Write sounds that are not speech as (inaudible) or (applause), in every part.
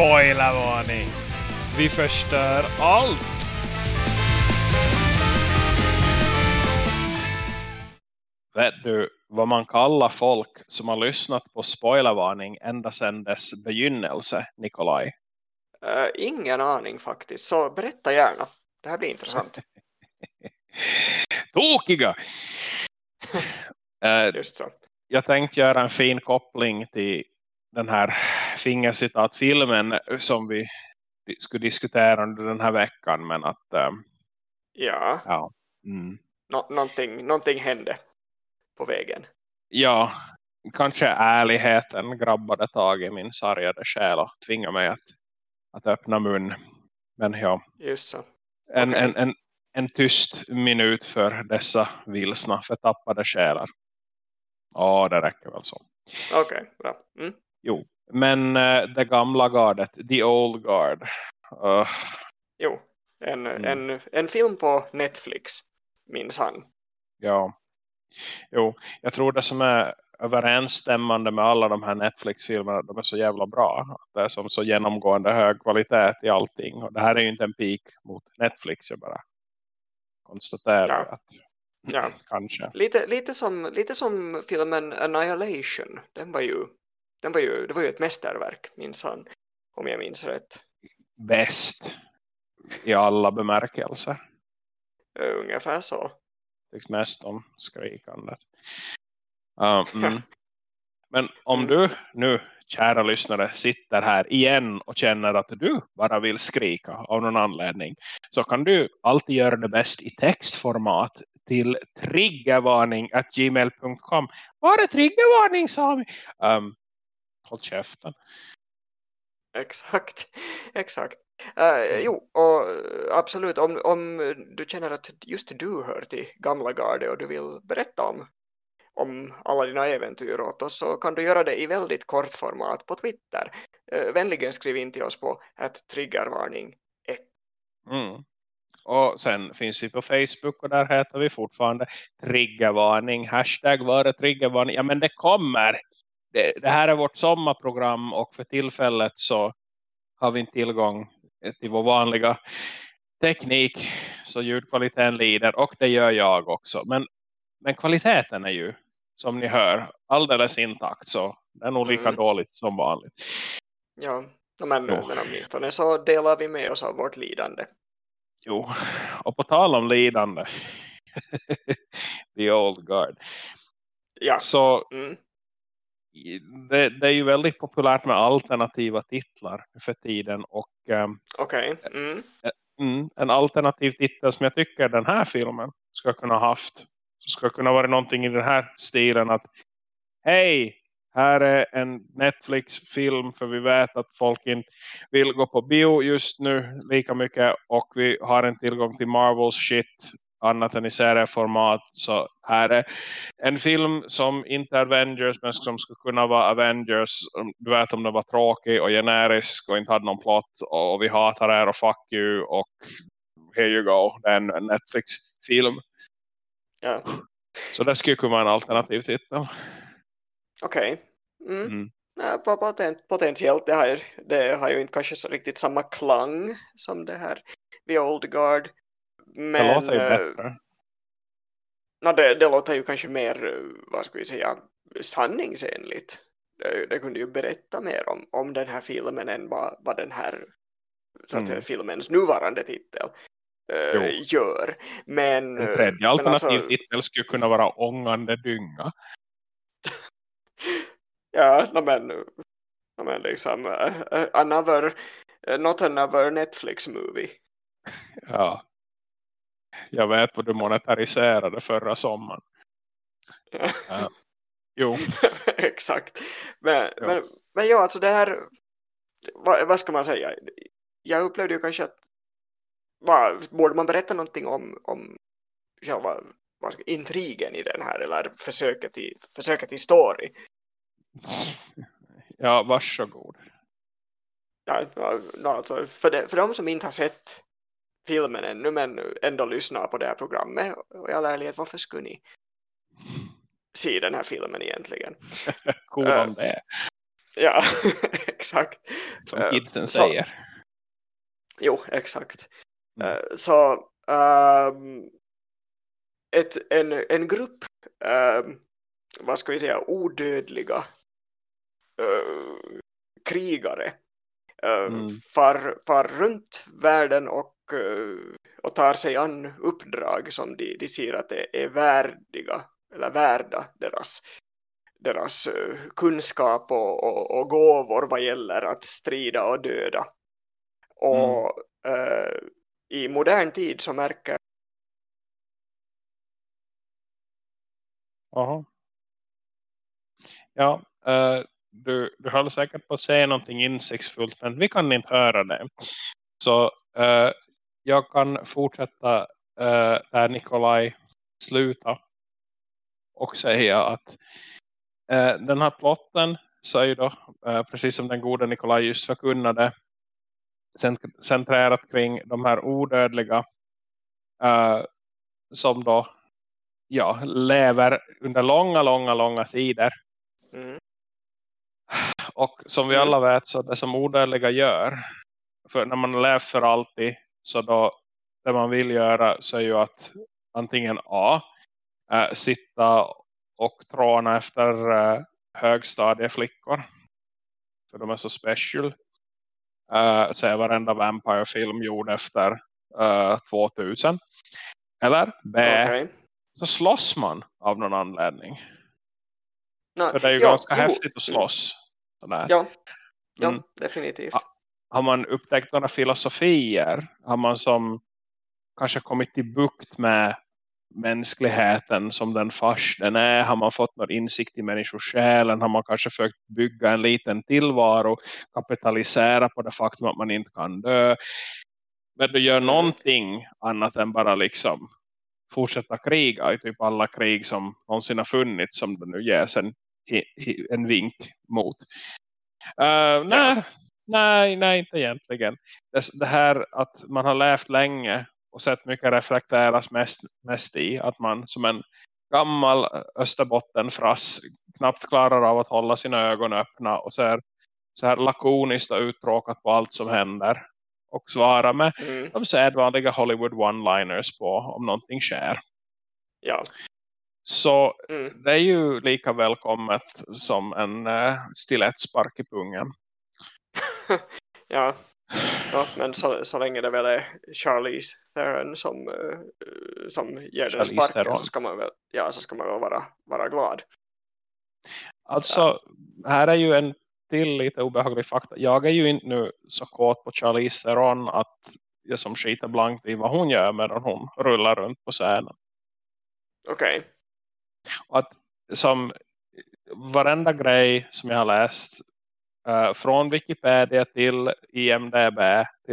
Spoilervarning! Vi förstör allt! Vet du vad man kallar folk som har lyssnat på spoilervarning ända sedan dess begynnelse, Nikolaj? Uh, ingen aning faktiskt, så berätta gärna. Det här blir intressant. (laughs) Tokiga! uh, (laughs) Just så. Jag tänkte göra en fin koppling till den här fingercitatfilmen som vi skulle diskutera under den här veckan. Men att... Um, ja. ja. Mm. Nå någonting, någonting hände på vägen. Ja, kanske ärligheten grabbade tag i min sargade själ och tvingade mig att, att öppna mun. Men ja, Just så. En, okay. en, en, en tyst minut för dessa vilsna, förtappade själar. Ja, det räcker väl så. Okej, okay, bra. Mm. Jo, men uh, det gamla gardet, the old guard. Uh. Jo, en, mm. en, en film på Netflix, minns han. Ja, jo, jag tror det som är överensstämmande med alla de här Netflix-filmerna, de är så jävla bra. Det är som så genomgående hög kvalitet i allting. Och det här är ju inte en pik mot Netflix, jag bara konstaterar ja. att ja. kanske. Lite, lite, som, lite som filmen Annihilation. Den var ju, den var ju, det var ju ett mästerverk, minns han, om jag minns rätt. Bäst i alla bemärkelser. Ungefär så. Tycks mest om skrikandet. Mm. (laughs) Men om du nu, kära lyssnare, sitter här igen och känner att du bara vill skrika av någon anledning så kan du alltid göra det bäst i textformat till triggervarning at gmail.com. Var är triggervarning, Sami? Um, håll käften. Exakt, (laughs) exakt. Uh, jo, och absolut, om, om du känner att just du hör till gamla garde och du vill berätta om om alla dina äventyr åt oss så kan du göra det i väldigt kort format på Twitter. Uh, vänligen skriv in till oss på att triggervarning 1. Mm. Och sen finns vi på Facebook och där heter vi fortfarande triggervarning. Hashtag var triggervarning. Ja men det kommer. Det, det här är vårt sommarprogram och för tillfället så har vi inte tillgång till vår vanliga teknik så ljudkvaliteten lider och det gör jag också. Men, men kvaliteten är ju som ni hör alldeles intakt så det är nog lika mm. dåligt som vanligt. Ja, men, jo. men åtminstone så delar vi med oss av vårt lidande. Jo, och på tal om lidande (laughs) the old guard. Ja. Så mm. Det, det, är ju väldigt populärt med alternativa titlar för tiden och Okej. Okay. Mm. Mm, en alternativ titel som jag tycker den här filmen ska kunna haft ska kunna vara någonting i den här stilen att hej, här är en Netflix-film för vi vet att folk inte vill gå på bio just nu lika mycket och vi har en tillgång till Marvels shit annat än i serieformat så här är en film som inte är Avengers men som skulle kunna vara Avengers du vet om det var tråkig och generisk och inte hade någon plott och vi hatar er och fuck you och here you go, det är en Netflix-film Ja. Så det skulle kunna vara en alternativ titel. Okej. Okay. Mm. Mm. Potent, potentiellt, det har, det har ju inte kanske så riktigt samma klang som det här The Old Guard. Men, det låter ju bättre. No, det, det låter ju kanske mer, vad ska vi säga, sanningsenligt. Det, det kunde ju berätta mer om, om den här filmen än vad, vad den här så att mm. filmens nuvarande titel äh, gör. Men, en tredje alternativ alltså, titel skulle kunna vara Ångande dynga. (laughs) ja, no, men, no, men liksom uh, another, uh, not another Netflix movie. Ja. Jag vet vad du monetariserade förra sommaren. (laughs) uh, jo. (laughs) Exakt. Men, jo. men, men ja, alltså det här vad, vad ska man säga? Jag upplevde ju kanske att vad, borde man berätta någonting om, om själva vad intrigen i den här eller försöket till, försöket till story? Ja, varsågod. Ja, alltså, för, det, för de som inte har sett filmen ännu men ändå lyssnar på det här programmet och i all ärlighet, varför skulle ni se den här filmen egentligen? (laughs) cool om det. Ja, (laughs) exakt. Som Eh, kidsen så- säger. Jo, exakt. Mm. Eh, så ehm, ett, en, en grupp, ehm, vad ska vi säga, odödliga eh, krigare uh, Mm. far, far runt världen och, eh, och tar sig an uppdrag som de, de ser att är, är värdiga eller värda deras, deras eh, kunskap och, och, och gåvor vad gäller att strida och döda. Och eh, i modern tid så märker Jaha. Ja, eh, du, du höll säkert på att säga någonting insiktsfullt men vi kan inte höra det. Så eh, jag kan fortsätta eh, där Nikolaj slutar och säga att eh, den här plotten så är ju då, eh, precis som den goda Nikolaj just förkunnade cent- centrerat kring de här odödliga som då ja, lever under långa, långa, långa tider. mm, Och som vi Mm. alla vet så det som odödliga gör. För när man lever för alltid så då det man vill göra så är ju att antingen A. Äh, sitta och tråna efter äh, högstadieflickor. För de är så special. Äh, så är varenda Vampire-film gjord efter äh, 2000. Eller B. okej. Så slåss man av någon anledning. Nå, För det är ju ja, ganska jo, häftigt att slåss. Sådär. Ja, ja Mm. definitivt. Har man upptäckt några filosofier? Har man som kanske kommit till bukt med mänskligheten som den fars den är? Har man fått någon insikt i människosjälen? Har man kanske försökt bygga en liten tillvaro? Kapitalisera på det faktum att man inte kan dö? Men du gör någonting annat än bara liksom fortsätta kriga i typ alla krig som någonsin har funnits som det nu ges en, en vink mot. Eh, uh, nej, nej, nej, inte egentligen. Det, det här att man har levt länge och sett mycket reflekteras mest, mest i att man som en gammal Österbottenfrass knappt klarar av att hålla sina ögon öppna och ser så här lakoniskt och uttråkat på allt som händer och svara med Mm, de sedvanliga Hollywood one-liners på om någonting sker. ja. Så Mm, det är ju lika välkommet som en uh, stilettspark i pungen. (laughs) ja. ja, men så, så länge det väl är Charlize Theron som, eh, som ger den Charlize sparken Theron. så ska man väl, ja, så ska man väl vara, vara glad. Alltså, här är ju en till lite obehaglig fakta. Jag är ju inte nu så kåt på Charlize Theron att jag som skiter blankt i vad hon gör medan hon rullar runt på scenen. Okej, Och att som varenda grej som jag har läst eh, från Wikipedia till IMDB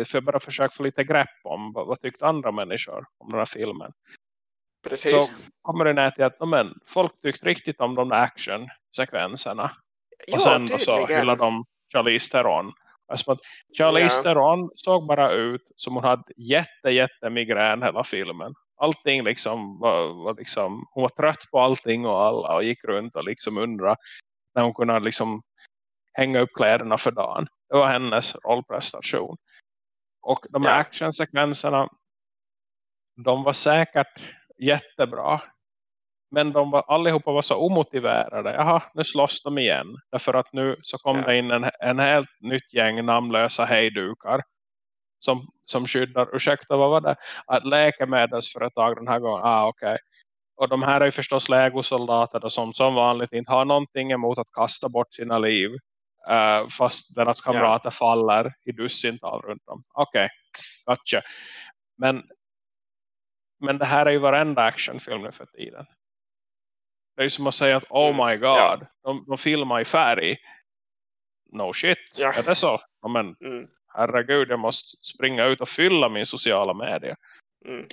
för att bara försöka få lite grepp om vad, vad tyckte andra människor om den här filmen. precis. Så kommer det ner till att men, folk tyckte riktigt om de där actionsekvenserna. ja, Och sen då så tydligen. hyllar de Charlize Theron. Alltså att Charlize Ja. Theron såg bara ut som hon hade jätte, jätte migrän hela filmen. Allting liksom var, var liksom, hon var trött på allting och alla och gick runt och liksom undra när hon kunde liksom hänga upp kläderna för dagen. Det var hennes rollprestation. Och de här Ja. actionsekvenserna de var säkert jättebra. Men de var, allihopa var så omotiverade. Jaha, nu slåss de igen. Därför att nu så kom Ja. det in en, en helt nytt gäng namnlösa hejdukar. Som, som skyddar, ursäkta vad var det? Att läkemedelsföretag den här gången. Ah, okej. Och de här är ju förstås legosoldater och som som vanligt inte har någonting emot att kasta bort sina liv. Eh, fast deras kamrater faller i dussintal runt dem. Okej, gotcha. Men, men det här är ju varenda actionfilm nu för tiden. Det är ju som att säga att oh Mm, my god, ja. de, de filmar i färg. No shit, Ja. är det så? Ja, men Mm, herregud, jag måste springa ut och fylla min sociala medier. mm,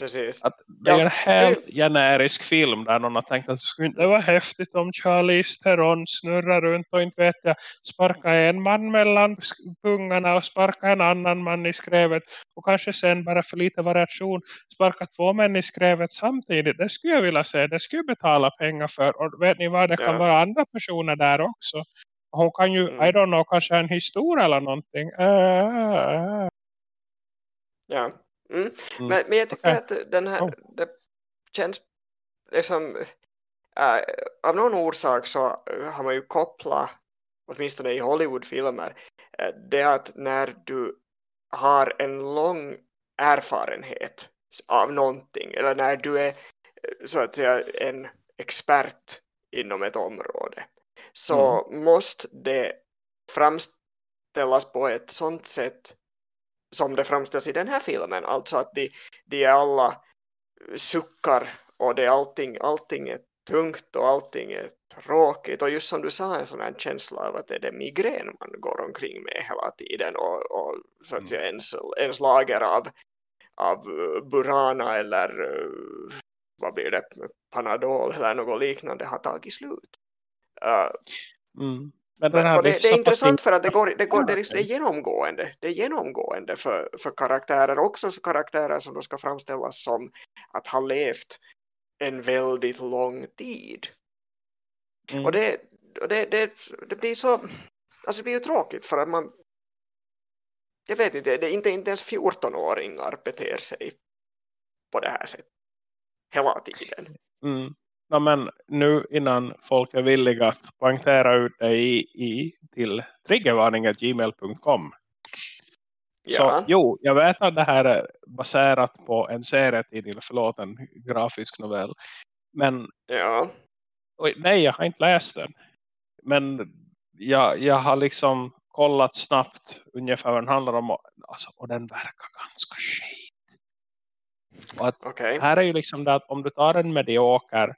precis. Att det är Ja, en helt generisk film där någon har tänkt att det vara häftigt om Charlize Theron snurrar runt och inte vet jag sparkar en man mellan pungarna och sparkar en annan man i skrevet och kanske sen bara för lite variation sparkar två män i skrevet samtidigt. Det skulle jag vilja se. Det skulle jag betala pengar för. Och vet ni vad, det kan Ja. vara andra personer där också. hon kan ju, Mm. I don't know, kanske en historia eller någonting. Äh, Ja. Mm. Mm. Men, men jag tycker Okej. att den här, Oh. det känns liksom, äh, av någon orsak så har man ju kopplat, åtminstone i Hollywoodfilmer, äh, det att när du har en lång erfarenhet av någonting, eller när du är eh, så att säga en expert inom ett område, så måste det framställas på ett sånt sätt som det framställs i den här filmen. Alltså att de, de är alla suckar och det är allting, allting är tungt och allting är tråkigt. Och just som du sa, en sån här känsla av att det är det migrän man går omkring med hela tiden och, och så att säga ens, ens lager av, av Burana eller vad blir det, Panadol eller något liknande har tagit slut. Uh, mm. Men men, det, det är intressant för att det, går, det, går, det, är, liksom- det är genomgående. Det är genomgående för, för karaktärer, också så karaktärer som då ska framställas som att ha levt en väldigt lång tid. Mm. Och, det, och det, det, det blir så, alltså det blir ju tråkigt för att man, jag vet inte, det är inte, inte ens 14-åringar beter sig på det här sättet hela tiden. Mm. Ja, men nu innan folk är villiga att poängtera ut det i, i, till triggervarning.gmail.com Så Ja, jo, jag vet att det här är baserat på en serietidning, förlåt, en grafisk novell. Men ja, oj, nej, jag har inte läst den. Men jag, jag har liksom kollat snabbt ungefär vad den handlar om. Och, alltså, och den verkar ganska. Och att okej. här är ju liksom det att om du tar en medioker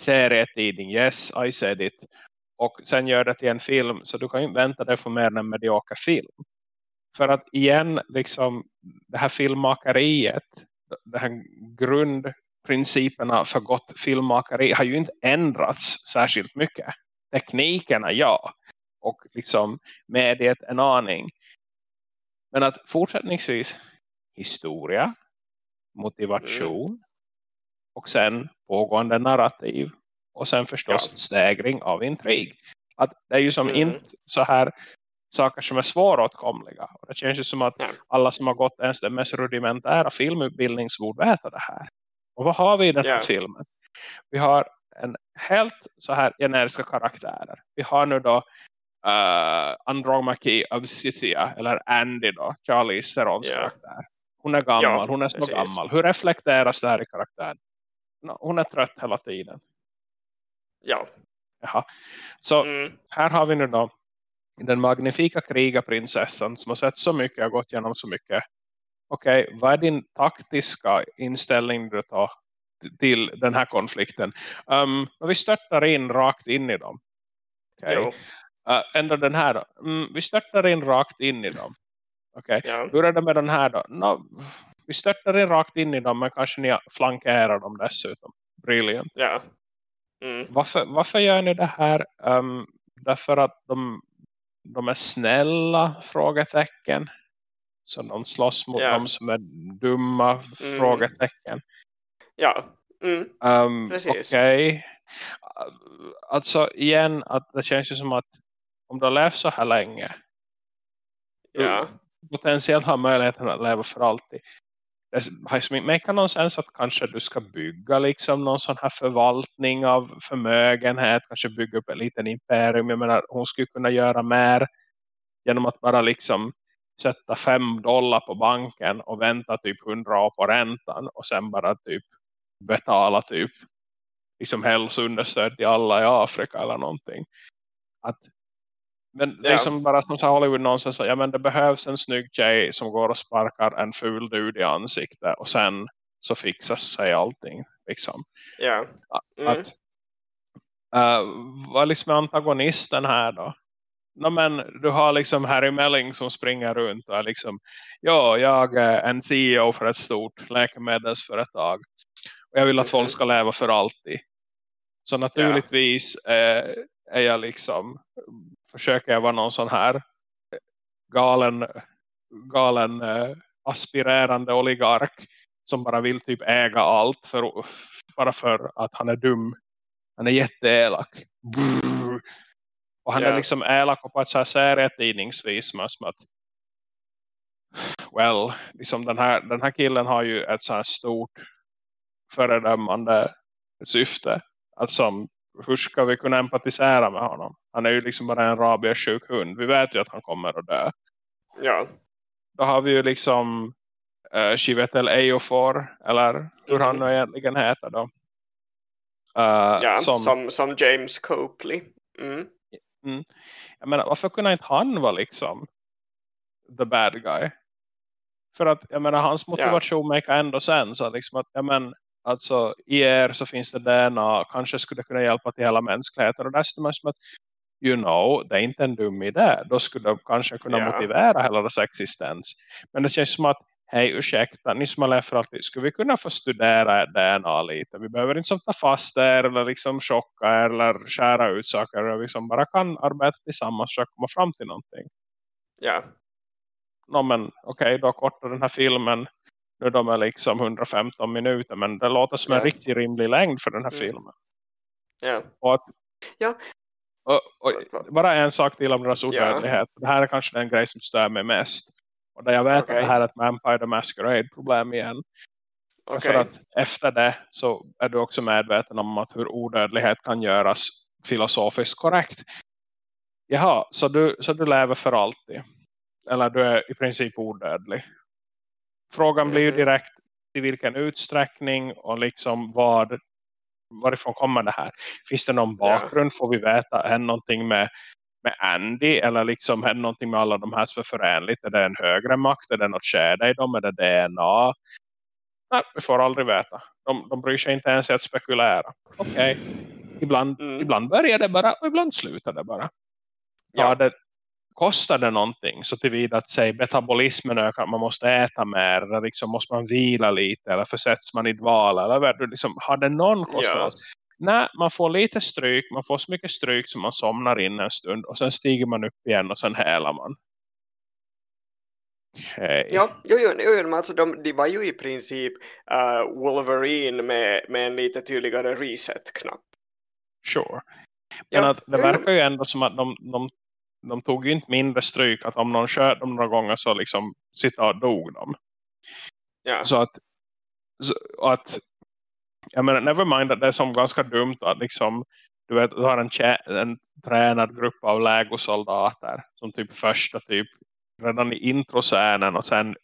serietidning, yes, I said it. Och sen gör det till en film, så du kan ju inte vänta dig för mer än en medioker film. För att igen, liksom det här filmmakeriet, det här grundprinciperna för gott filmmakeri har ju inte ändrats särskilt mycket. Teknikerna, ja. Och liksom mediet en aning. Men att fortsättningsvis historia, motivation mm och sen pågående narrativ och sen förstås Ja. stegring av intrig. Att det är ju som Mm. inte så här saker som är svåråtkomliga. Och det känns ju som att alla som har gått ens den mest rudimentära filmutbildning borde veta det här. Och vad har vi i den här Ja. filmen? Vi har en helt så här generiska karaktärer. Vi har nu då uh, Andromache Obsidia eller Andy då, Charlie Serons Ja. karaktär. Hon är gammal, Ja, hon är så precis. gammal. Hur reflekteras det här i karaktären? Hon är trött hela tiden. Ja. Jaha. Så Mm. här har vi nu då den magnifika krigarprinsessan som har sett så mycket och gått igenom så mycket. Okej, vad är din taktiska inställning du tar till den här konflikten? Um, vi störtar in rakt in i dem. Jo. Uh, ändå den här då. Mm, vi störtar in rakt in i dem. Okej. Ja. Hur är det med den här då? No, vi störtar in rakt in i dem men kanske ni flankerar dem dessutom. Brilliant. Ja. Mm. Varför, varför gör ni det här? Um, därför att de, de är snälla? Frågetecken. Så de slåss mot Ja. de som är dumma? Mm. Frågetecken. Ja. Mm. Um, Precis. Okej. Uh, Alltså igen, att det känns ju som att om du har levt så här länge Ja. potentiellt har möjligheten att leva för alltid. Det har liksom inte make någon sens att kanske du ska bygga liksom någon sån här förvaltning av förmögenhet, kanske bygga upp en liten imperium. Jag menar, hon skulle kunna göra mer genom att bara liksom sätta fem dollar på banken och vänta typ hundra år på räntan och sen bara typ betala typ liksom hälsounderstöd till alla i Afrika eller någonting. Att men det är Ja. som bara som så Hollywood någonsin sa, ja men det behövs en snygg tjej som går och sparkar en ful dude i ansiktet och sen så fixas sig allting liksom. Ja. Mm. Att uh, vad liksom är antagonisten här då? No, men du har liksom Harry Melling som springer runt och är liksom, ja jag är en CEO för ett stort läkemedelsföretag och jag vill att folk ska leva för alltid. Så naturligtvis eh, är jag liksom försöker jag vara någon sån här galen, galen eh, aspirerande oligark som bara vill typ äga allt för, bara för att han är dum. Han är jätteelak. Brrr. Och han Ja. är liksom elak på ett så här serietidningsvis med som att well, liksom den här, den här killen har ju ett så här stort föredömande syfte. Att som, hur ska vi kunna empatisera med honom? Han är ju liksom bara en rabiesjuk hund. Vi vet ju att han kommer att dö. Ja. Då har vi ju liksom uh, Chivetel Eofor, eller hur han nu egentligen heter då. Uh, Ja, som, som, som James Copley. Mm. jag menar, varför kunde inte han vara liksom the bad guy? För att jag menar, hans motivation make ändå sen så att liksom att, jag men, alltså i er så finns det DNA, kanske skulle det kunna hjälpa till hela mänskligheten och dessutom är som att you know, det är inte en dum idé. Då skulle de kanske kunna Ja. motivera hela dess existens. Men det känns som att hej ursäkta, ni som har levt för alltid, skulle vi kunna få studera DNA lite? Vi behöver inte som ta fast er eller liksom chocka er eller skära ut saker. Vi som bara kan arbeta tillsammans att komma fram till någonting. Ja. no, men okej, då kortar den här filmen nu de är liksom 115 minuter men det låter som en Ja. riktigt rimlig längd för den här Mm. filmen. Ja. Och att, Ja. och, och, bara en sak till om deras Ja. odödlighet. Det här är kanske den grej som stör mig mest. Och där jag vet Okej. att det här är ett Vampire the Masquerade problem igen. Okej. För att efter det så är du också medveten om att hur odödlighet kan göras filosofiskt korrekt. Jaha, så du, så du lever för alltid. Eller du är i princip odödlig. Frågan blir ju Mhm. direkt i vilken utsträckning och liksom vad varifrån kommer det här? Finns det någon bakgrund? Får vi veta än någonting med, med Andy? Eller liksom händer någonting med alla de här som är förenligt? Är det en högre makt? Är det något skede i dem? Är det DNA? Nej, vi får aldrig veta. De, de bryr sig inte ens i att spekulera. Okej, ibland, Mm. ibland börjar det bara och ibland slutar det bara. Ja. Ja. det, kostar det någonting så tillvida att säg metabolismen ökar, man måste äta mer eller liksom måste man vila lite eller försätts man i dvala eller liksom, har det någon kostnad? Ja. Nej, man får lite stryk, man får så mycket stryk som man somnar in en stund och sen stiger man upp igen och sen hälar man. Okej. Ja, jo, jo, jo, alltså de, de var ju i princip uh, Wolverine med, med en lite tydligare reset-knapp. Sure. Ja, Men att det verkar ju ändå som att de, de, de tog ju inte mindre stryk att om någon sköt dem några gånger så liksom sitta och dog dem. Ja, Så att, så, att jag menar, never mind att det är som ganska dumt att liksom, du vet, du har en, en tränad grupp av lägosoldater som typ första typ redan i introscenen och sen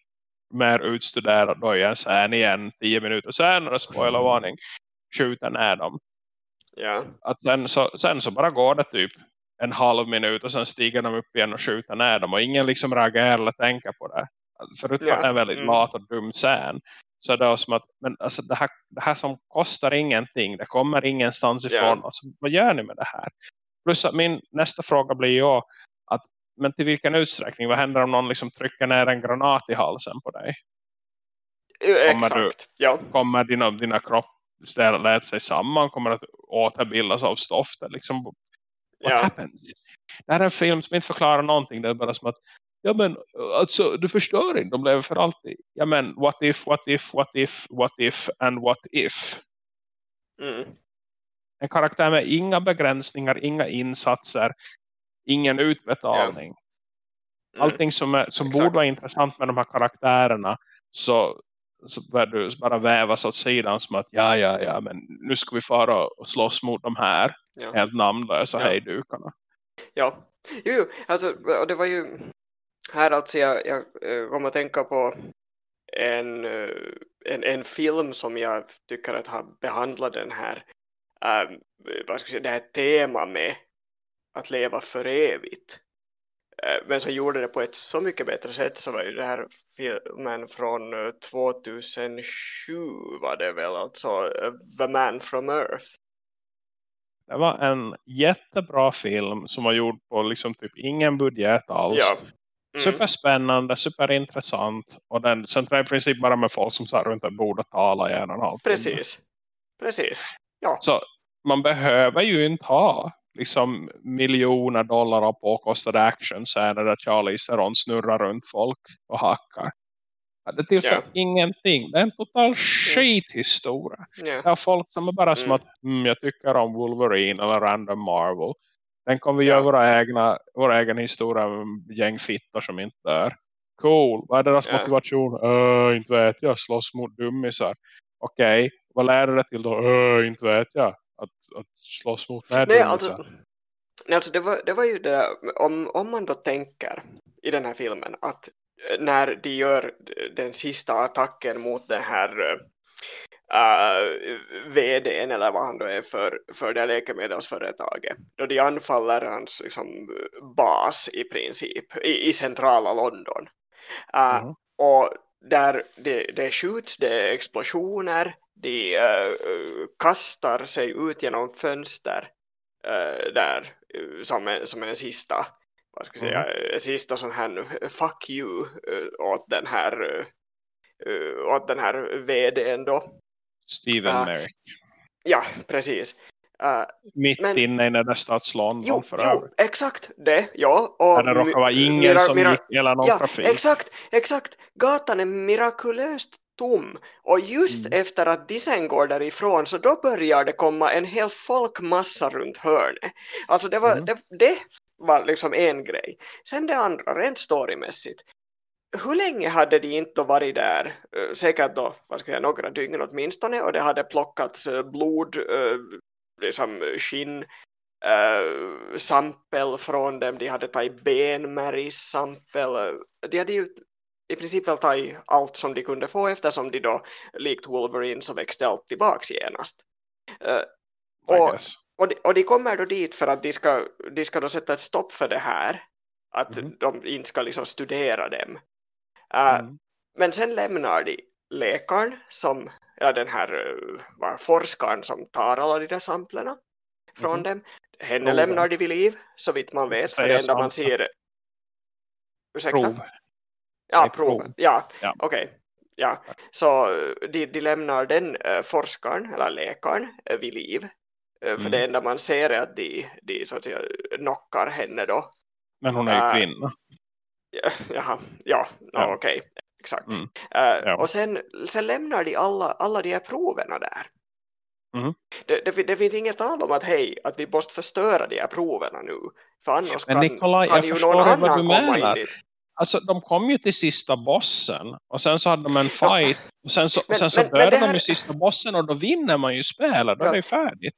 mer utstuderat då i en scen igen tio minuter senare, spoilervarning, skjuter ner dem. ja, Att sen, så, sen så bara går det typ en halv minut och sen stiger de upp igen och skjuter ner dem och ingen liksom reagerar eller tänker på det. Förutom Ja, att är väldigt mm. lat och dum scen. Så det är som att, men alltså det här, det här som kostar ingenting, det kommer ingenstans ifrån. Ja. Alltså, vad gör ni med det här? Plus att min nästa fråga blir ju att, men till vilken utsträckning, vad händer om någon liksom trycker ner en granat i halsen på dig? Kommer du- exakt. Ja, Kommer dina, dina kroppsdelar lät sig samman? Kommer att återbildas av stoff? Det liksom, what ja, happens? Det här är en film som inte förklarar någonting. Det är bara som att ja men alltså du förstår inte. De lever för alltid. Ja men what if, what if, what if, what if and what if. mm, En karaktär med inga begränsningar, inga insatser, ingen utbetalning. mm. Allting som, är, som Exakt. borde vara intressant med de här karaktärerna så, så bör du bara vävas åt sidan som att ja ja ja men nu ska vi fara och slåss mot de här Ja. helt namnlösa Ja. hejdukarna. Ja, jo, jo, alltså det var ju här alltså jag, jag eh, kom att tänka på en, eh, en, en film som jag tycker att har behandlat den här um, vad ska jag säga, det här tema med att leva för evigt. Eh, men så gjorde det på ett så mycket bättre sätt så var ju det här filmen från eh, 2007 var det väl alltså eh, The Man from Earth. Det var en jättebra film som var gjord på liksom typ ingen budget alls. Ja. Mm. Superspännande, superintressant. Och den centrerar i princip bara med folk som satt runt ett bord och i en och en halv. Precis. Precis. Ja. Så man behöver ju inte ha liksom miljoner dollar av påkostade actionscener där Charlie Theron snurrar runt folk och hackar. Det tillför Ja. ingenting. Det är en total skithistoria. Ja. Det är folk som är bara som Mm. att mm, jag tycker om Wolverine eller Random Marvel. Den kommer vi Ja. göra våra egna, våra egen historia om gäng fittor som inte dör. Cool. Vad är deras Ja. motivation? Uh, inte vet jag. Slåss mot dummisar. Okej. Vad lär dig till då? Uh, inte vet jag. Att, att slåss mot Nej, dummisar. alltså, nej, alltså det, var, det var ju det där, om, om man då tänker i den här filmen att eh, när de gör den sista attacken mot den här uh, vdn eller vad han då är för, för det läkemedelsföretaget då de anfaller hans liksom, bas i princip i, i centrala London uh, Mhm. och där det, det skjuts, det är explosioner de eh, kastar sig ut genom fönster eh, där eh, som, en, som en sista vad ska jag säga, en sista sån här fuck you åt den här åt den här vdn då. Steven Ah, Merrick. ja precis Eh, Mitt men- inne i den där stads-London jo, för jo exakt det ja och Där det råkar vara ingen som gick eller någon ja, trafik. exakt, exakt. Gatan är mirakulöst tom. Och just Mm. efter att de sen går därifrån så då börjar det komma en hel folkmassa runt hörnet. Alltså det var, Mm. det, det var liksom en grej. Sen det andra, rent storymässigt. Hur länge hade de inte varit där? Eh, Säkert då, vad ska jag säga, några dygn åtminstone och det hade plockats eh, blod, liksom skinn, eh, sampel från dem, de hade tagit benmärgssampel, de hade ju i princip väl tagit allt som de kunde få eftersom de då likt Wolverine så växte allt tillbaks genast. I och- och, de, och de kommer då dit för att de ska, de ska då sätta ett stopp för det här. Att Mhm. de inte ska liksom studera dem. Eh, Mm. Men sen lämnar de läkaren som, ja den här uh, vad, forskaren som tar alla de där samplerna från Mhm. dem. Henne Proven. lämnar de vid liv, så vitt man vet. För det enda man ser... Ursäkta? Prov. Ja, proven. prov. Ja, Ja. okej. Ja, så eh, de, de lämnar den eh, forskaren, eller läkaren, eh, vid liv. Eh, för Mm. det enda man ser är att de, de så att säga knockar henne då. Men hon är ju kvinna. Ja, (laughs) Jaha, ja, no, Ja. okej, exakt. Mm. Eh, Ja. Och sen, sen lämnar de alla, alla de här proverna där. Mhm. Det, det, det finns inget tal om att hej, att vi måste förstöra de här proverna nu. För annars Men kan, Nikolaj, kan ju någon annan komma in dit. Alltså de kom ju till sista bossen. Och sen så hade de en fight. Och sen så, och Men- sen så men- men dödade det de ju sista bossen. Och då vinner man ju spelet. Då Ja. är det ju färdigt.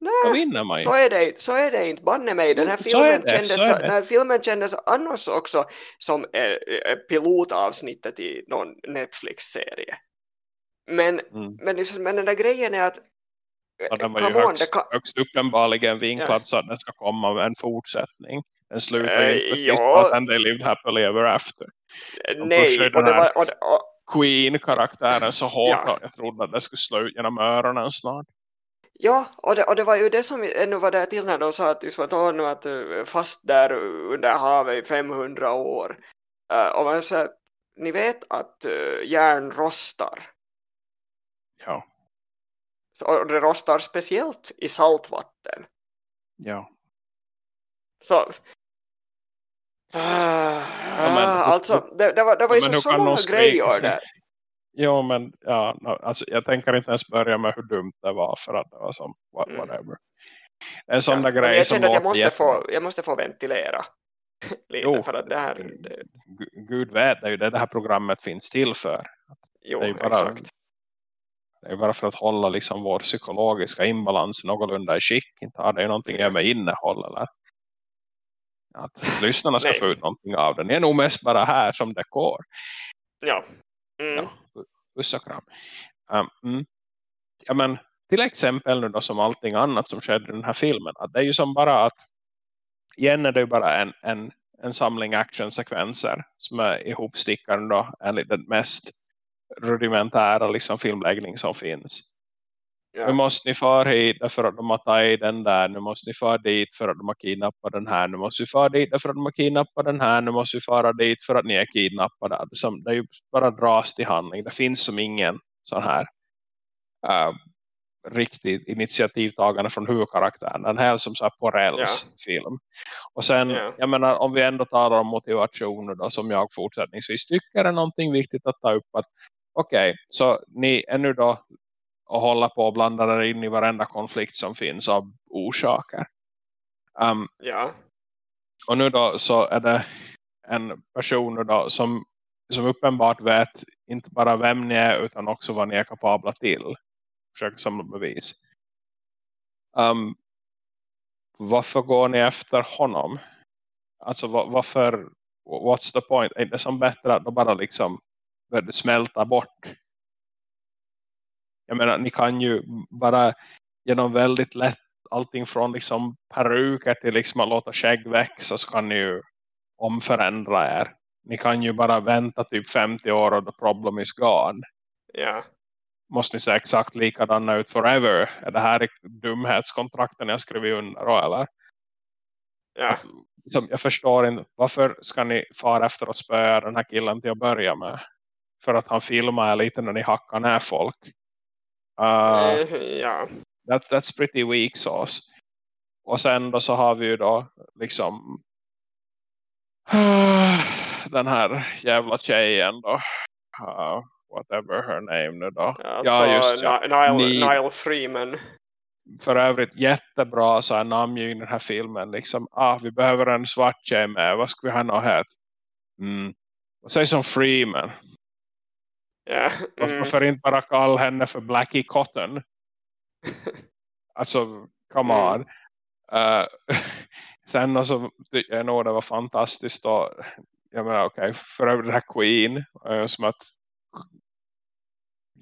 Nej, vinner man ju. så är det, så är det inte. Banne mig, den här filmen, det, kändes, så. Den här filmen kändes annars också som eh, eh, pilotavsnittet i någon Netflix-serie. Men, Mm. men, liksom, men den där grejen är att Och den var ju on, högst, det kan, högst uppenbarligen vinklad så att den ska komma med en fortsättning. Den slutar ju inte precis ja. på att and they lived happily ever after. pushar nej, och den det var, och, och, Queen-karaktären så hårt Ja. jag trodde att det skulle slå ut genom öronen snart. Ja, och det, och det var ju det som ännu var där till när de sa att, liksom, att, åh, nu att eh, fast där under havet i 500 år. Eh, och man sa, ni vet att uh, järn rostar. Ja, Så, och det rostar speciellt i saltvatten. ja. Så... Ja, men- alltså, det, det var, det var ju Men så, så många grejer där. Jo, men ja, alltså, jag tänker inte ens börja med hur dumt det var för att det var som Mm. whatever. En sån Ja, där grej jag som känner att jag måste, få, jag måste få ventilera (laughs) lite Jo, för att det här... Det, Gu- Gud vet, det är ju det det här programmet finns till för. jo, det är bara, exakt. det är bara för att hålla liksom vår psykologiska inbalans någorlunda i skick. Inte har det ju någonting göra med innehåll eller att lyssnarna ska få ut någonting av den. Ni är nog mest bara här som dekor. Ja. Mm. Ja, puss och kram. Um, mm. Ja, men till exempel nu då som allting annat som skedde i den här filmen. Att det är ju som bara att igen är det ju bara en, en, en samling actionsekvenser som är ihopstickande då enligt den mest rudimentära liksom filmläggning som finns. Nu Ja. måste ni fara hit därför att de har tagit den där. Nu måste ni fara dit för att de har kidnappat den här. Nu måste vi fara dit därför att de har kidnappat den här. Nu måste vi fara dit för att ni är kidnappade. Det, som, det är ju bara dras till handling. Det finns som ingen sån här uh, riktigt initiativtagande från huvudkaraktären. Den här är som så här på räls film. Och sen, Ja. jag menar, om vi ändå talar om motivationer då, som jag fortsättningsvis tycker är någonting viktigt att ta upp. att Okej, så ni är nu då och hålla på och blanda er in i varenda konflikt som finns av orsaker. Um, Ja. och nu då så är det en person då som, som uppenbart vet inte bara vem ni är utan också vad ni är kapabla till. Försöker samla bevis. Um, varför går ni efter honom? Alltså va- varför, what's the point? Är det som bättre att då bara liksom börja smälta bort? Jag menar, ni kan ju bara genom väldigt lätt allting från liksom peruker till liksom att låta skägg växa så kan ni ju omförändra er. Ni kan ju bara vänta typ 50 år och the problem is gone. Ja. Måste ni se exakt likadana ut forever? Är det här dumhetskontrakten jag skrivit under eller? Ja. Som, jag förstår inte, varför ska ni fara efter att spöa den här killen till att börja med? För att han filmar lite när ni hackar ner folk. Uh, ja. that, that's pretty weak sauce. Och sen då så har vi ju då liksom (sighs) den här jävla tjejen då. Uh, whatever her name nu då. Alltså, ja. Ni- Nile, Ni- Nile Freeman. För övrigt jättebra så här namngivning i den här filmen. Liksom, ah, vi behöver en svart tjej med. Vad ska vi ha något het? Mm. Och säg som Freeman. Varför Mm. Varför inte bara kalla henne för Blackie Cotton? (laughs) Alltså, come Mm. on. Uh, (laughs) sen alltså, jag nog det var fantastiskt då. Jag menar, okej, för övrigt här Queen. Uh, som att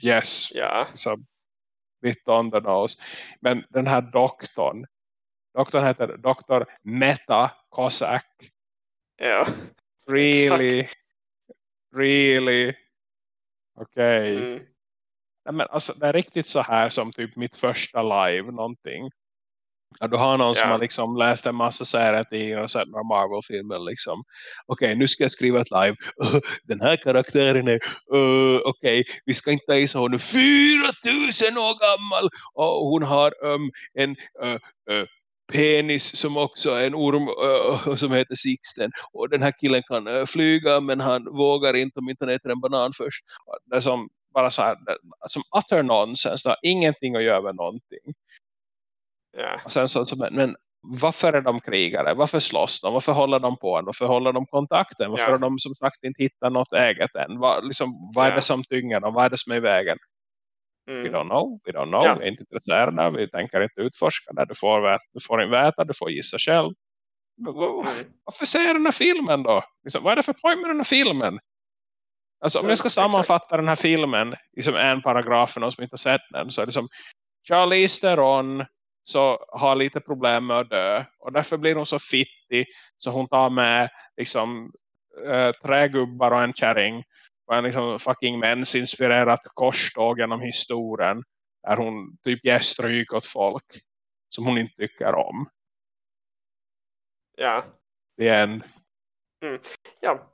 yes, Ja. så bit on the nose. Men den här doktorn. Doktorn heter Dr. Meta Cossack. Ja. Really? Really? Okej. Mm. Nej, men alltså, det är riktigt så här som typ mitt första live någonting. Ja, du har någon som Ja. har liksom läst en massa serietidningar och sett några Marvel-filmer liksom. Okej, nu ska jag skriva ett live. Den här karaktären är, uh, okej, vi ska inte ta i så hon är 4000 år gammal och hon har um, en uh, uh, penis som också är en orm uh, som heter Sixten. Och den här killen kan uh, flyga men han vågar inte om inte han äter en banan först. Det är som bara så här, som utter nonsense. Det har ingenting att göra med någonting. Ja. Och sen så, så men, men varför är de krigare? Varför slåss de? Varför håller de på en? Varför håller de kontakten? Varför Ja. har de som sagt inte hittat något eget än? Vad, liksom, vad är Ja. det som tynger dem? Vad är det som är i vägen? We Mm. don't know. We don't know. Ja. Vi är inte intresserade. Vi tänker inte utforska det. Du får, du får inte veta. Du får gissa själv. Mm. Varför ser jag den här filmen då? Liksom, vad är det för poäng med den här filmen? Alltså om Ja, jag ska exakt. sammanfatta den här filmen i som en paragraf för någon som inte har sett den så är det som Charlize Theron så har lite problem med att dö och därför blir hon så fittig så hon tar med liksom äh, tre gubbar och en kärring och en liksom fucking mensinspirerat korståg genom historien där hon typ ger stryk åt folk som hon inte tycker om. Ja. Det är en Ja.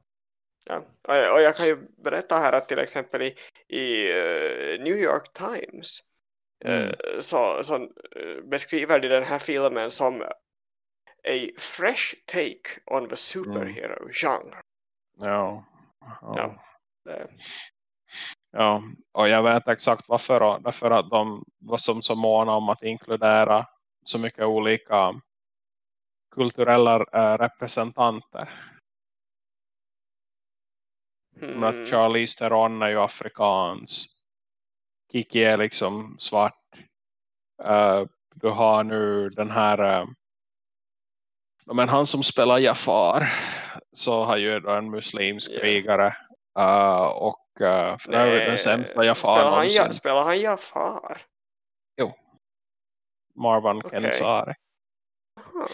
ja. Och, jag, kan ju berätta här att till exempel i, i eh, New York Times Mm. eh, så, så eh, beskriver de den här filmen som a fresh take on the superhero genre. ja, ja. Ja. Det, Ja, och jag vet exakt varför då. Därför att de var som så måna om att inkludera så mycket olika kulturella äh, representanter. Mm. Att Charlize Theron är ju afrikans. Kiki är liksom svart. Uh, du har nu den här... Uh, men han som spelar Jafar så har ju då en muslimsk krigare. Uh, och uh, för övrigt den sämsta Jafar spelar han, ja, spelar han Jafar? Marwan Okej. Kenzari. Aha.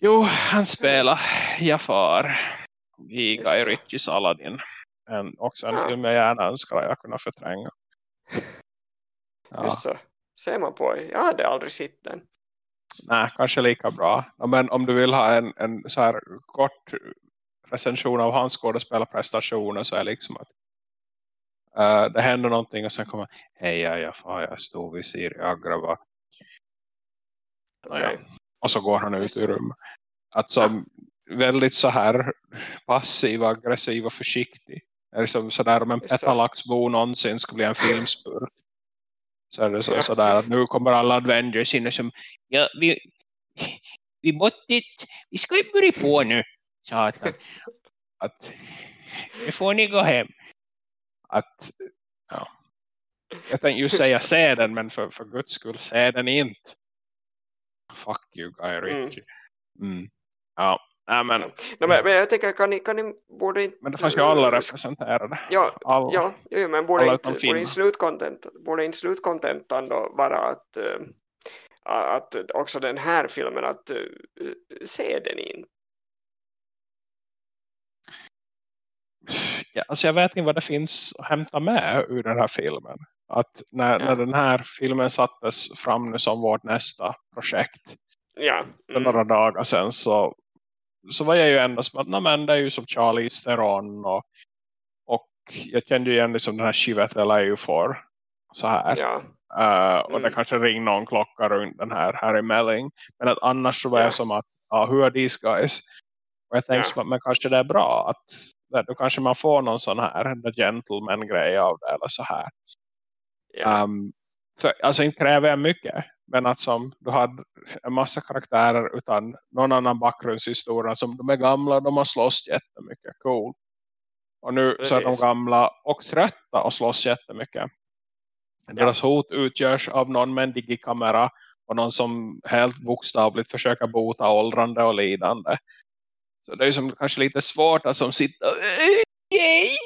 Jo, han spelar Jafar i Just Guy. Ritchies Aladdin. En, också en Ah. film jag gärna önskar jag kunna förtränga. (laughs) Ja, Just så. Ser man på, jag hade aldrig sett den. nej, kanske lika bra. Ja, Men om du vill ha en, en så här kort recension av hans skådespelarprestationer så är liksom att eh, det händer någonting och sen kommer hej jag Jafar, jag stod vid Siri Agrava. Ja, Och så går han ut ur rummet. Att som väldigt så här passiv, aggressiv och försiktig. Det är som sådär om en petalaxbo någonsin skulle bli en (clears throat) filmspurt. Så är det så, Ja. sådär att nu kommer alla Avengers in och som ja, vi, vi måste, vi ska ju börja på nu, satan. Att, nu får ni gå hem. Att, ja. Jag tänkte ju säga se den, men för, för guds skull, se den inte. Fuck you, Guy Ritchie. Mm. Ja, Nej, men, Nej, men, men jag tänker, kan ni, kan ni borde inte... men det fanns ju alla representerade. Ja, alla. ja, jo, men borde alla inte, borde inte, slutkontent, borde inte slutkontentan då vara att, eh, att också den här filmen, att uh, se den inte? Ja, alltså jag vet inte vad det finns att hämta med ur den här filmen. Att när, Ja. när den här filmen sattes fram nu som vårt nästa projekt Ja, för mm, några dagar sedan så, så var jag ju ändå som att "Nå, men det är ju som Charlie Theron och, och jag kände ju igen liksom den här Chivetel ju för så här. ja, Eh, och det Mm. kanske ringde någon klocka runt den här Harry Melling. Men att annars så var Ja. jag som att, ja, who are these guys? Och jag tänkte Ja. att men kanske det är bra att att då kanske man får någon sån här gentleman-grej av det eller så här. ja, Um, för, alltså inte kräver jag mycket. Men att som du hade en massa karaktärer utan någon annan bakgrundshistoria som de är gamla de har slåss jättemycket. Cool. Och nu så är de Precis. gamla och trötta och slåss jättemycket. Deras hot utgörs av någon med en digikamera och någon som helt bokstavligt försöker bota åldrande och lidande. Så det är som kanske lite svårt att som sitta yay!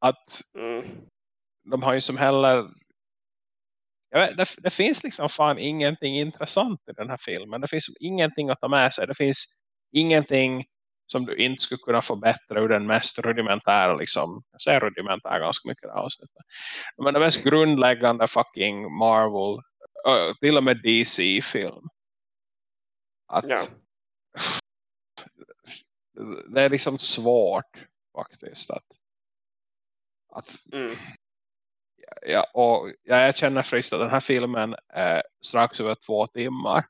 Att mm, de har ju som heller vet, det, det finns liksom fan ingenting intressant i den här filmen. Det finns ingenting att ta med sig. Det finns ingenting som du inte skulle kunna förbättra ur den mest rudimentära liksom, jag säger rudimentär ganska mycket avsnittet. Men den mest grundläggande fucking Marvel till och med DC-film. Att ja, det är liksom svårt faktiskt att, att mm, ja, och jag känner friskt att den här filmen är strax över två timmar.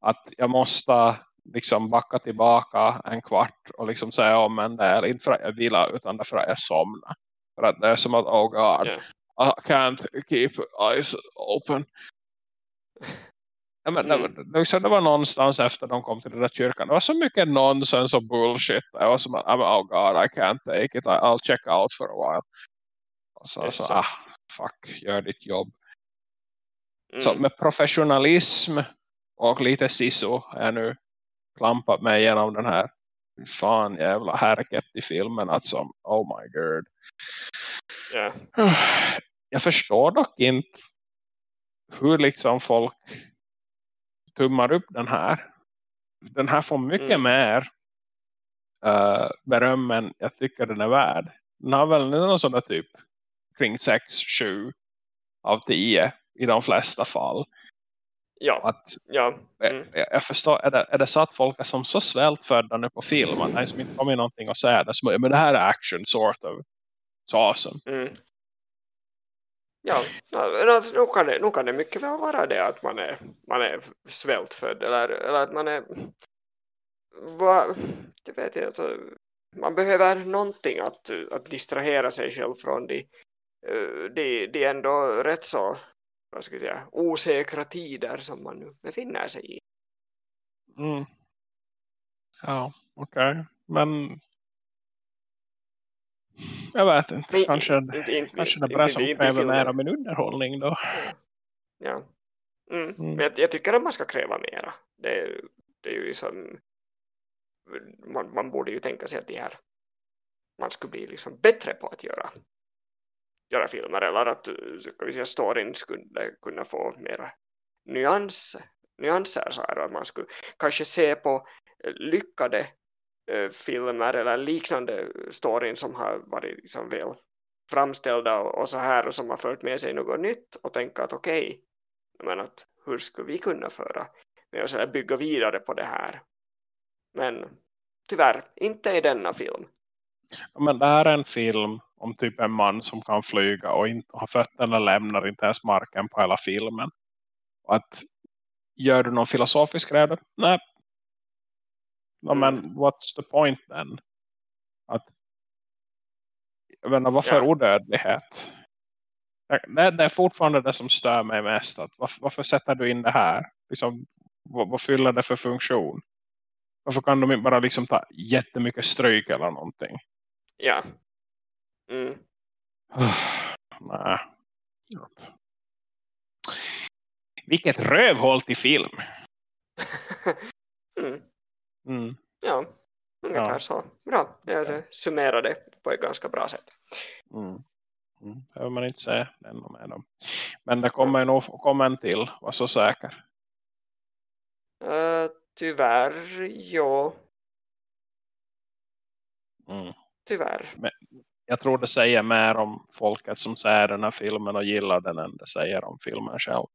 Att jag måste liksom backa tillbaka en kvart och liksom säga om en del. Inte för att jag vill utan därför att jag somnar. För att det är som att, oh god, ja, I can't keep eyes open. Ja, men, Mm. det, var- det var någonstans efter de kom till den där kyrkan. Det var så mycket nonsens och bullshit. Jag var som att, oh god, I can't take it. I'll check out for a while. Och så, Yes, så ah, fuck, gör ditt jobb. mm, Så med professionalism och lite siso jag nu klampat mig igenom den här fan jävla härket i filmen. Att som, oh my god. ja, (sighs) Jag förstår dock inte hur liksom folk tummar upp den här. Den här får mycket Mm. mer uh, beröm än jag tycker den är värd. Den har väl någon sån där typ kring 6-7 av 10 i de flesta fall. ja, Att ja, mm, jag, jag förstår, är det, är det så att folk är som så svältfödda nu på film att det inte kommer någonting att säga det men det här är action sort of så awesome. mm. Ja, alltså, nu, kan det, nu kan det mycket väl vara det att man är, man är svältfödd eller, eller att man är va, jag vet inte, alltså, man behöver någonting att, att distrahera sig själv från de, de, de ändå rätt så vad ska jag säga, osäkra tider som man nu befinner sig i. Mm. Ja, okej. Men jag vet inte. Kanske, inte, inte, kanske det inte- bara inte- som inte kräver mer av min underhållning då. Ja. Mm. Mm. Men jag, jag tycker att man ska kräva mera. Det, det är ju liksom man, man borde ju tänka sig att det här man skulle bli liksom bättre på att göra göra filmer eller att eh, ska vi säga, storyn skulle kunna få mera nyans, nyanser så här, att man skulle kanske se på lyckade Eh, filmer eller liknande storyn som har varit liksom väl framställda och, och så här och som har fört med sig något nytt och tänka att okej, men att hur skulle vi kunna föra med oss eller bygga vidare på det här men tyvärr inte i denna film Ja, Men det här är en film om typ en man som kan flyga och inte har fötterna lämnar inte ens marken på hela filmen. Och att gör du någon filosofisk grej? Nej. Mm. Men what's the point then? Att, jag menar, varför Ja. odödlighet? Det, det är fortfarande det som stör mig mest. Att varför, varför sätter du in det här? Liksom, vad, vad fyller det för funktion? Varför kan de inte bara liksom ta jättemycket stryk eller någonting? Ja. Mm. (sighs) Nej. Vilket rövhål till film. (laughs) mm. Mm. Ja, ungefär Ja. så. Bra, jag summerade på ett ganska bra sätt. Mm. Mm. Behöver man inte säga ännu med dem. Men det kommer nog komma en till. Var så säker. Uh, tyvärr, ja. Mm. Tyvärr. Jag tror det säger mer om folket som ser den här filmen och gillar den än det säger om filmen själv.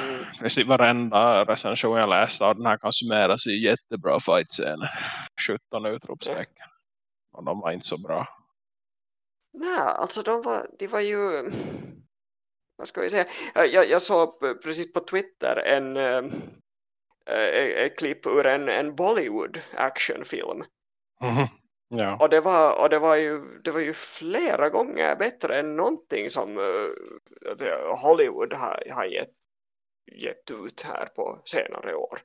Mm. Precis varenda recension jag läste av den här kan summeras i jättebra fight-scener. 17 utropstecken. Och de var inte så bra. Nej, alltså de var, de var ju... Vad ska vi säga? Jag, jag såg precis på Twitter en, ett klipp ur en, en Bollywood actionfilm. Ja. Och det var, och det var, ju, det var ju flera gånger bättre än någonting som det- Hollywood har, har gett, gett ut här på senare år.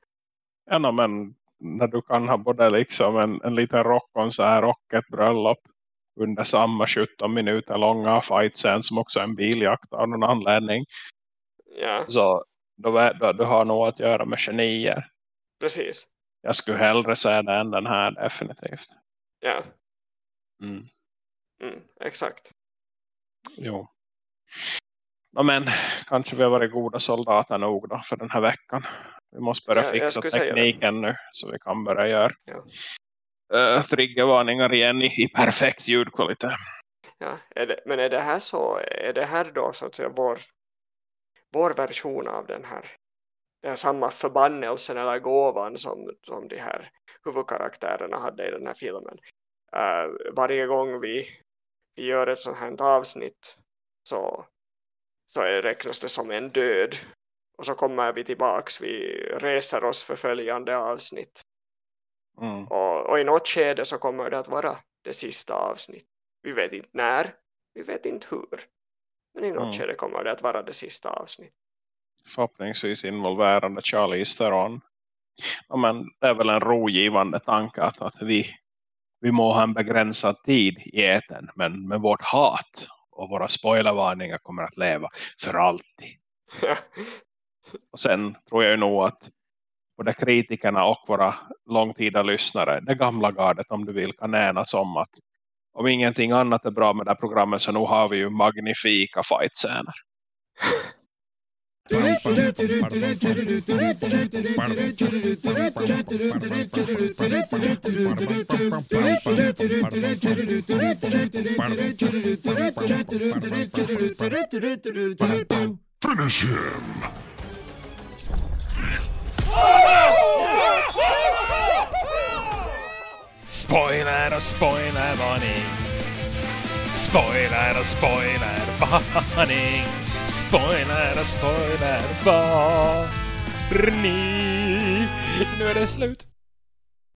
ja no, men när du kan ha både liksom en, en liten rockkonsert och ett bröllop under samma 17 minuter långa fight-scen som också en biljakt av någon anledning. Ja, Så då, då, du har nog att göra med genier. precis. Jag skulle hellre säga det än den här definitivt. Ja, Mm. mm, exakt. Jo. Ja, men kanske vi har varit goda soldater nog då för den här veckan. Vi måste börja Ja, fixa tekniken nu så vi kan börja göra Ja. uh, triggervarningar igen i, i perfekt ljudkvalitet. Ja, är det, men är det här så, är det här då så att säga vår, vår version av den här, den här samma förbannelsen eller gåvan som, som de här huvudkaraktärerna hade i den här filmen. Uh, varje gång vi, vi gör ett sånt här avsnitt så, så räknas det som en död. Och så kommer vi tillbaks, vi reser oss för följande avsnitt. Mm. Och, och i något skede så kommer det att vara det sista avsnitt. Vi vet inte när, vi vet inte hur. Men i något Mm. skede kommer det att vara det sista avsnitt. Förhoppningsvis involverande Charlie Theron. Ja, men det är väl en rogivande tanke att, att vi, vi må ha en begränsad tid i eten men med vårt hat och våra spoilervarningar kommer att leva för alltid. (laughs) Och sen tror jag ju nog att både kritikerna och våra långtida lyssnare, det gamla gardet om du vill, kan enas om att om ingenting annat är bra med det här programmet så nu har vi ju magnifika fight-scener. (laughs) Finish him! Spoiler och spoilervarning. Spoiler och spoilervarning. Spoiler och spoilervarning. Nu är det slut.